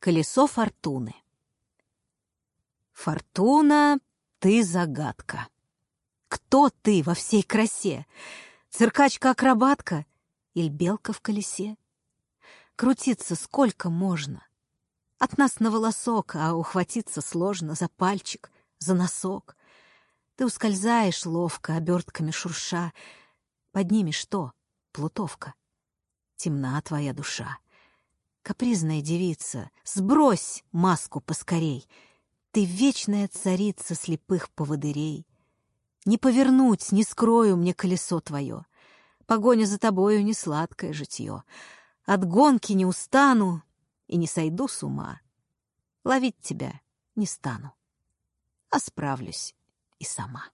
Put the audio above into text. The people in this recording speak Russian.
Колесо фортуны. Фортуна, ты загадка. Кто ты во всей красе? Циркачка-акробатка или белка в колесе? Крутиться сколько можно? От нас на волосок, а ухватиться сложно за пальчик, за носок. Ты ускользаешь ловко, обертками шурша. Под ними что? Плутовка. Темна твоя душа. Капризная девица, сбрось маску поскорей. Ты вечная царица слепых поводырей. Не повернуть, не скрою мне колесо твое. Погоня за тобою не сладкое житье. От гонки не устану и не сойду с ума. Ловить тебя не стану, а справлюсь и сама.